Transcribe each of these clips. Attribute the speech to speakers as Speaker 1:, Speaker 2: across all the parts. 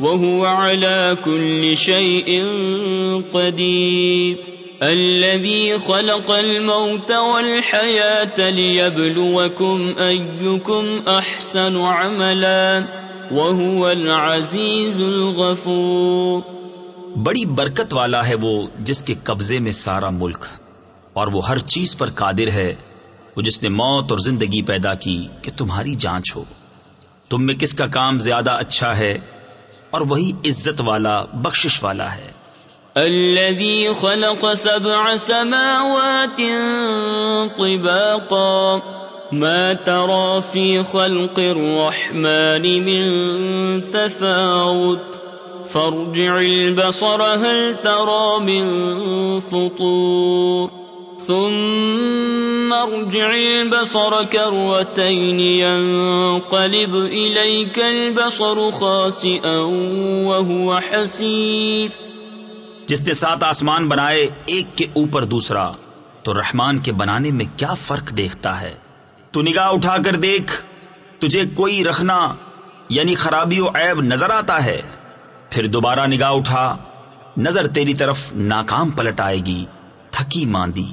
Speaker 1: وهو على كل شيء قدير. الذي خلق الموت والحياة ليبلوكم أيكم أحسن عملا. وهو العزيز الغفور.
Speaker 2: بڑی برکت والا ہے وہ جس کے قبضے میں سارا ملک، اور وہ ہر چیز پر قادر ہے، وہ جس نے موت اور زندگی پیدا کی کہ تمہاری جانچ ہو۔ تم میں کس کا کام زیادہ اچھا ہے؟ اور وہی عزت والا، بخشش والا ہے۔
Speaker 1: الذي خلق سبع سماوات طباقا، ما ترى في خلق الرحمن من تفاوت. فارجع البصر، هل ترى من فطور؟ ثم ارجع البصر كروتين ينقلب إليك البصر خاسئا وهو حسير.
Speaker 2: جس نے سات آسمان بنائے، ایک کے اوپر دوسرا۔ تو رحمان کے بنانے میں کیا فرق دیکھتا ہے؟ تو نگاہ اٹھا کر دیکھ، تجھے کوئی رکھنا یعنی خرابی و عیب نظر آتا ہے۔ پھر دوبارہ نگاہ اٹھا، نظر تیری طرف ناکام پلٹ آئے گی، تھکی ماندی۔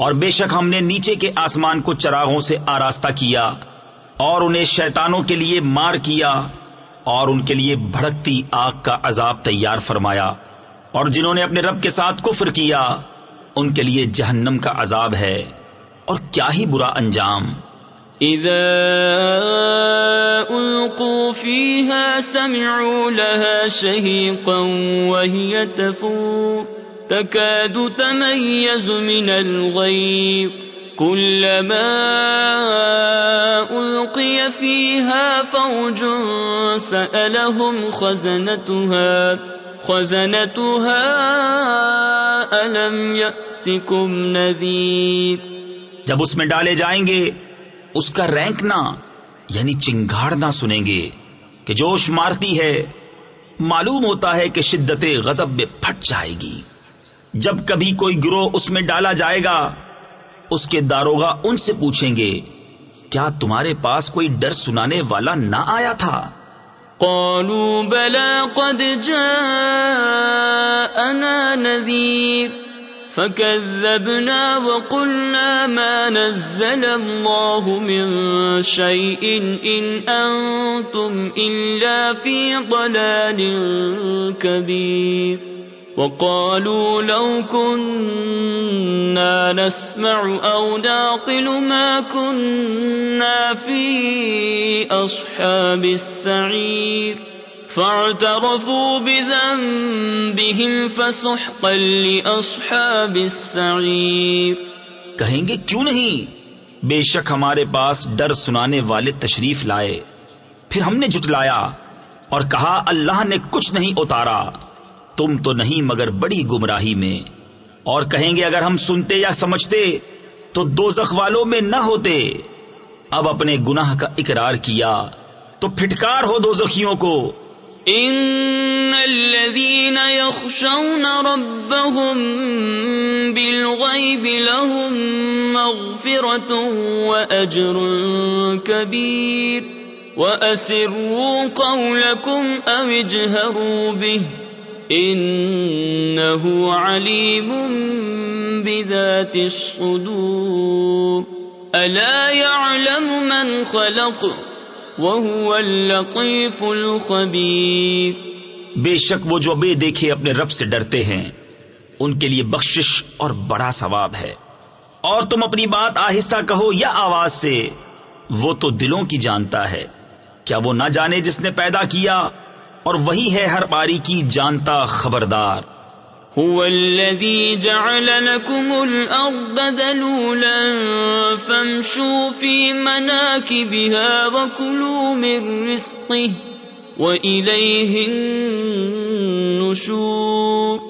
Speaker 2: اور بے شک ہم نے نیچے کے آسمان کو چراغوں سے آراستہ کیا اور انہیں شیطانوں کے لیے مار کیا اور ان کے لیے بھڑکتی آگ کا عذاب تیار فرمایا اور جنہوں نے اپنے رب کے ساتھ کفر کیا، ان کے لیے جہنم کا عذاب ہے۔ اور کیا ہی برا انجام۔
Speaker 1: اذا القوا فيها سمعوا لها شهيقا وهي تفور۔ تكاد تميز من الغيظ. كلما ألقي فيها فوج سألهم خزنتها. خزنتها ألم يأتكم نذير؟
Speaker 2: جب اس میں ڈالے جائیں گے، اس کا رینکنا یعنی چنگاڑنا سنیں گے کہ جوش مارتی ہے، معلوم ہوتا ہے کہ شدت غضب میں پھٹ جائے گی۔ جب کبھی کوئی گروہ اس میں ڈالا جائے گا، اس کے داروگا ان سے پوچھیں گے، کیا تمہارے پاس کوئی ڈر سنانے والا نہ آیا تھا؟
Speaker 1: قالوا بلا قد جاءنا نذير، فكذبنا وقلنا ما نزل الله من شيء إن أنتم إلا في ضلال كبير. وقالوا لو كنا نسمع أو ناقل ما كنا في أصحاب السعير فاعترفوا بذنبهم فسحقا لأصحاب السعير
Speaker 2: کہیں گے کیوں نہیں؟ بے شک ہمارے پاس ڈر سنانے والے تشریف لائے۔ پھر ہم نے جٹلایا اور کہا، اللہ نے کچھ نہیں اتارا۔ تم تو نہیں مگر بڑی گمراہی میں۔ اور کہیں گے اگر ہم سنتے یا سمجھتے، تو دو والوں میں نہ ہوتے۔ اب اپنے گناہ کا اقرار کیا، تو پھٹکار ہو دو زخیوں کو۔
Speaker 1: ان الذين يخشون ربهم بالغيب لهم مغفرة واجر كبير واسروا قولكم او اجهروا به۔ انه عليم بذات الصدور. الا يعلم من خلق وهو اللطيف الخبير.
Speaker 2: بے شک وہ جو بے دیکھے اپنے رب سے ڈرتے ہیں، ان کے لیے بخشش اور بڑا ثواب ہے۔ اور تم اپنی بات آہستہ کہو یا آواز سے، وہ تو دلوں کی جانتا ہے۔ کیا وہ نہ جانے جس نے پیدا کیا اور وہی ہے ہر باری کی جانتا خبردار۔
Speaker 1: هو الذي جعل لكم الأرض دلولا فامشوا في مناكبها وكلوا من رزقه وإليه النشور۔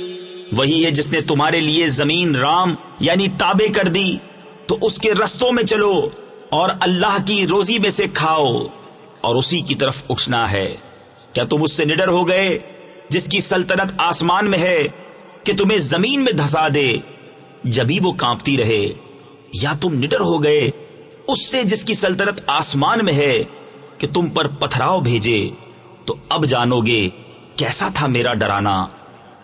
Speaker 2: وہی ہے جس نے تمہارے لیے زمین رام یعنی تابے کر دی، تو اس کے رستوں میں چلو اور اللہ کی روزی میں سے کھاؤ اور اسی کی طرف اٹھنا ہے۔ کیا تم اس سے نڈر ہو گئے جس کی سلطنت آسمان میں ہے کہ تمہیں زمین میں دھسا دے جبھی وہ کانپتی رہے؟ یا تم نڈر ہو گئے اس سے جس کی سلطنت آسمان میں ہے کہ تم پر پتھراؤ بھیجے؟ تو اب جانو گے کیسا تھا میرا ڈرانا۔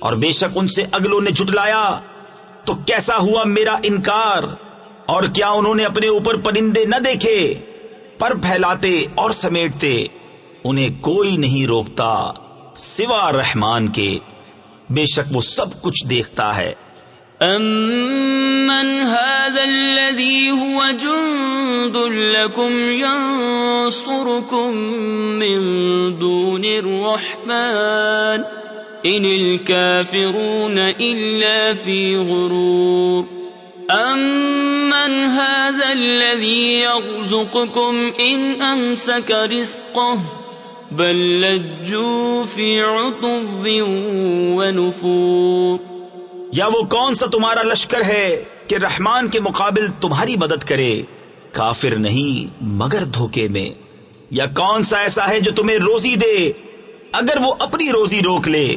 Speaker 2: اور بے شک ان سے اگلوں نے جھٹلایا۔ تو کیسا ہوا میرا انکار؟ اور کیا انہوں نے اپنے اوپر پرندے نہ دیکھے، پر پھیلاتے اور سمیٹتے؟ انہیں کوئی نہیں روکتا سوا رحمان کے۔ بے شک وہ سب کچھ دیکھتا ہے۔
Speaker 1: امن هذا الذي هو جند لكم ينصركم من دون الرحمن ان الكافرون الا في غرور. امن هذا الذي يرزقكم ان امسك رزقه؟ بل لجوا في عطب ونفور.
Speaker 2: یا وہ کون سا تمہارا لشکر ہے کہ رحمان کے مقابل تمہاری مدد کرے؟ کافر نہیں، مگر دھوکے میں. یا کون سا ایسا ہے جو تمہیں روزی دے اگر وہ اپنی روزی روک لے،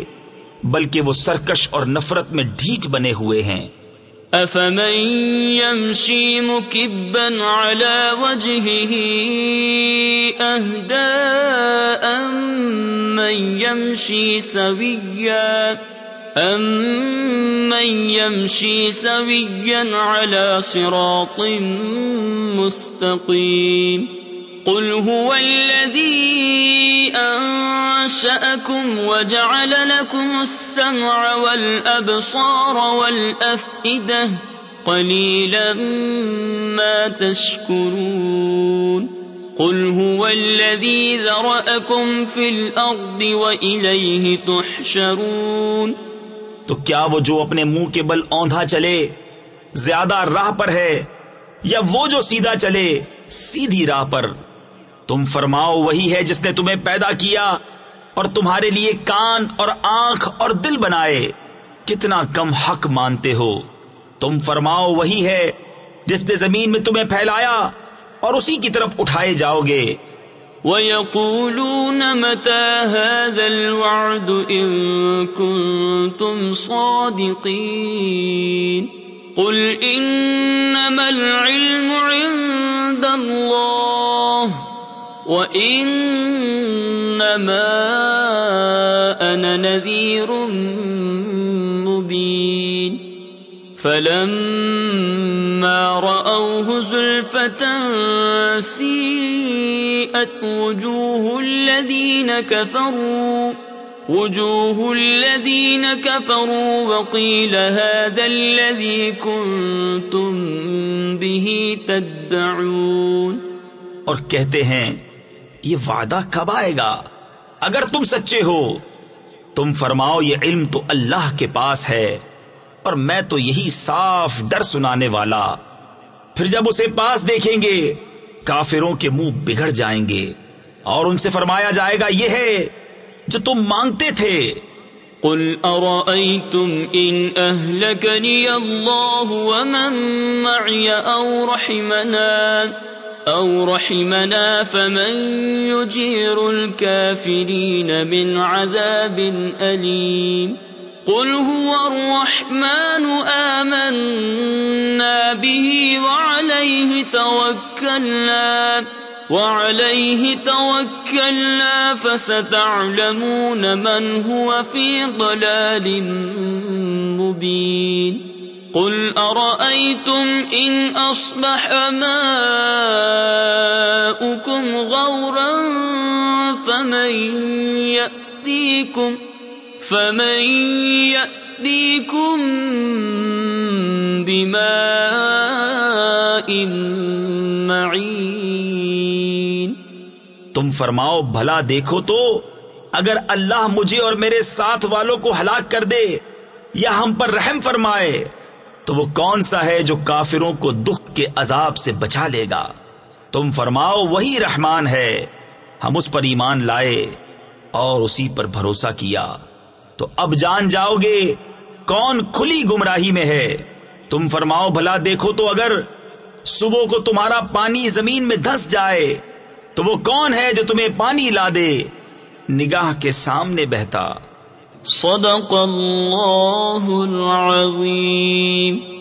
Speaker 2: بلکہ وہ سرکش اور نفرت میں ڈھیٹ بنے ہوئے ہیں۔
Speaker 1: افمن يمشي مكبا على وجهه اهداء من يمشي سويا امن يمشي سويا على صراط مستقيم قل هو الذي أنشأكم وجعل لكم السمع والأبصار والأفئدة قليلا ما تشكرون. قل هو الذي ذرأكم في الأرض وإليه تحشرون.
Speaker 2: تو کیا وہ جو اپنے منہ کے بل اوندھا چلے، زیادہ راہ پر ہے، یا وہ جو سیدھا چلے، سیدھی راہ پر؟ تم فرماؤ وہی ہے جس نے تمہیں پیدا کیا اور تمہارے لیے کان اور آنکھ اور دل بنائے۔ کتنا کم حق مانتے ہو۔ تم فرماؤ وہی ہے جس نے زمین میں تمہیں پھیلایا اور اسی کی طرف اٹھائے جاؤ گے۔
Speaker 1: وَيَقُولُونَ مَتَى هَذَا الْوَعْدُ إِن كُنتُمْ صَادِقِينَ۔ قُلْ إِنَّمَا الْعِلْمُ عِندَ اللَّهِ أَنَا نَذِيرٌ مُبِينٌ فَلَمَّا رَأَوْهُ زُلْفَةً سِيئَتْ وُجُوهُ الَّذِينَ كَفَرُوا وجوه الذين كفروا وقيل هذا الذي كنتم به تدعون
Speaker 2: اور کہتے ہیں یہ وعدہ کب آئے گا؟ اگر تم سچے ہو، تم فرماؤ یہ علم تو اللہ کے پاس ہے، اور میں تو یہی صاف ڈر سنانے والا۔ پھر جب اسے پاس دیکھیں گے، کافروں کے منہ بگڑ جائیں گے۔ اور ان سے فرمایا جائے گا یہ ہے، جو تم مانگتے تھے۔
Speaker 1: قل ارأيتم ان اهلكني الله ومن معي او رحمنا۔ او رحمنا فمن يجير الكافرين من عذاب اليم قل هو الرحمن آمنا به وعليه توكلنا وعليه توكلنا فستعلمون من هو في ضلال مبين قل أرأيتم إن أصبح ماؤكم غورا فمن يأتيكم فمن يأتيكم بماء معين
Speaker 2: تم فرماؤ، بھلا دیکھو تو، اگر اللہ مجھے اور میرے ساتھ والوں کو ہلاک کر دے یا ہم پر رحم فرمائے۔ تو وہ کون سا ہے جو کافروں کو دکھ کے عذاب سے بچا لے گا؟ تم فرماؤ، وہی رحمان ہے۔ ہم اس پر ایمان لائے اور اسی پر بھروسہ کیا۔ تو اب جان جاؤ گے، کون کھلی گمراہی میں ہے؟ تم فرماؤ، بھلا دیکھو تو اگر صبح کو تمہارا پانی زمین میں دھس جائے، تو وہ کون ہے جو تمہیں پانی لا دے؟ نگاہ کے سامنے بہتا۔
Speaker 1: صدق اللہ العظیم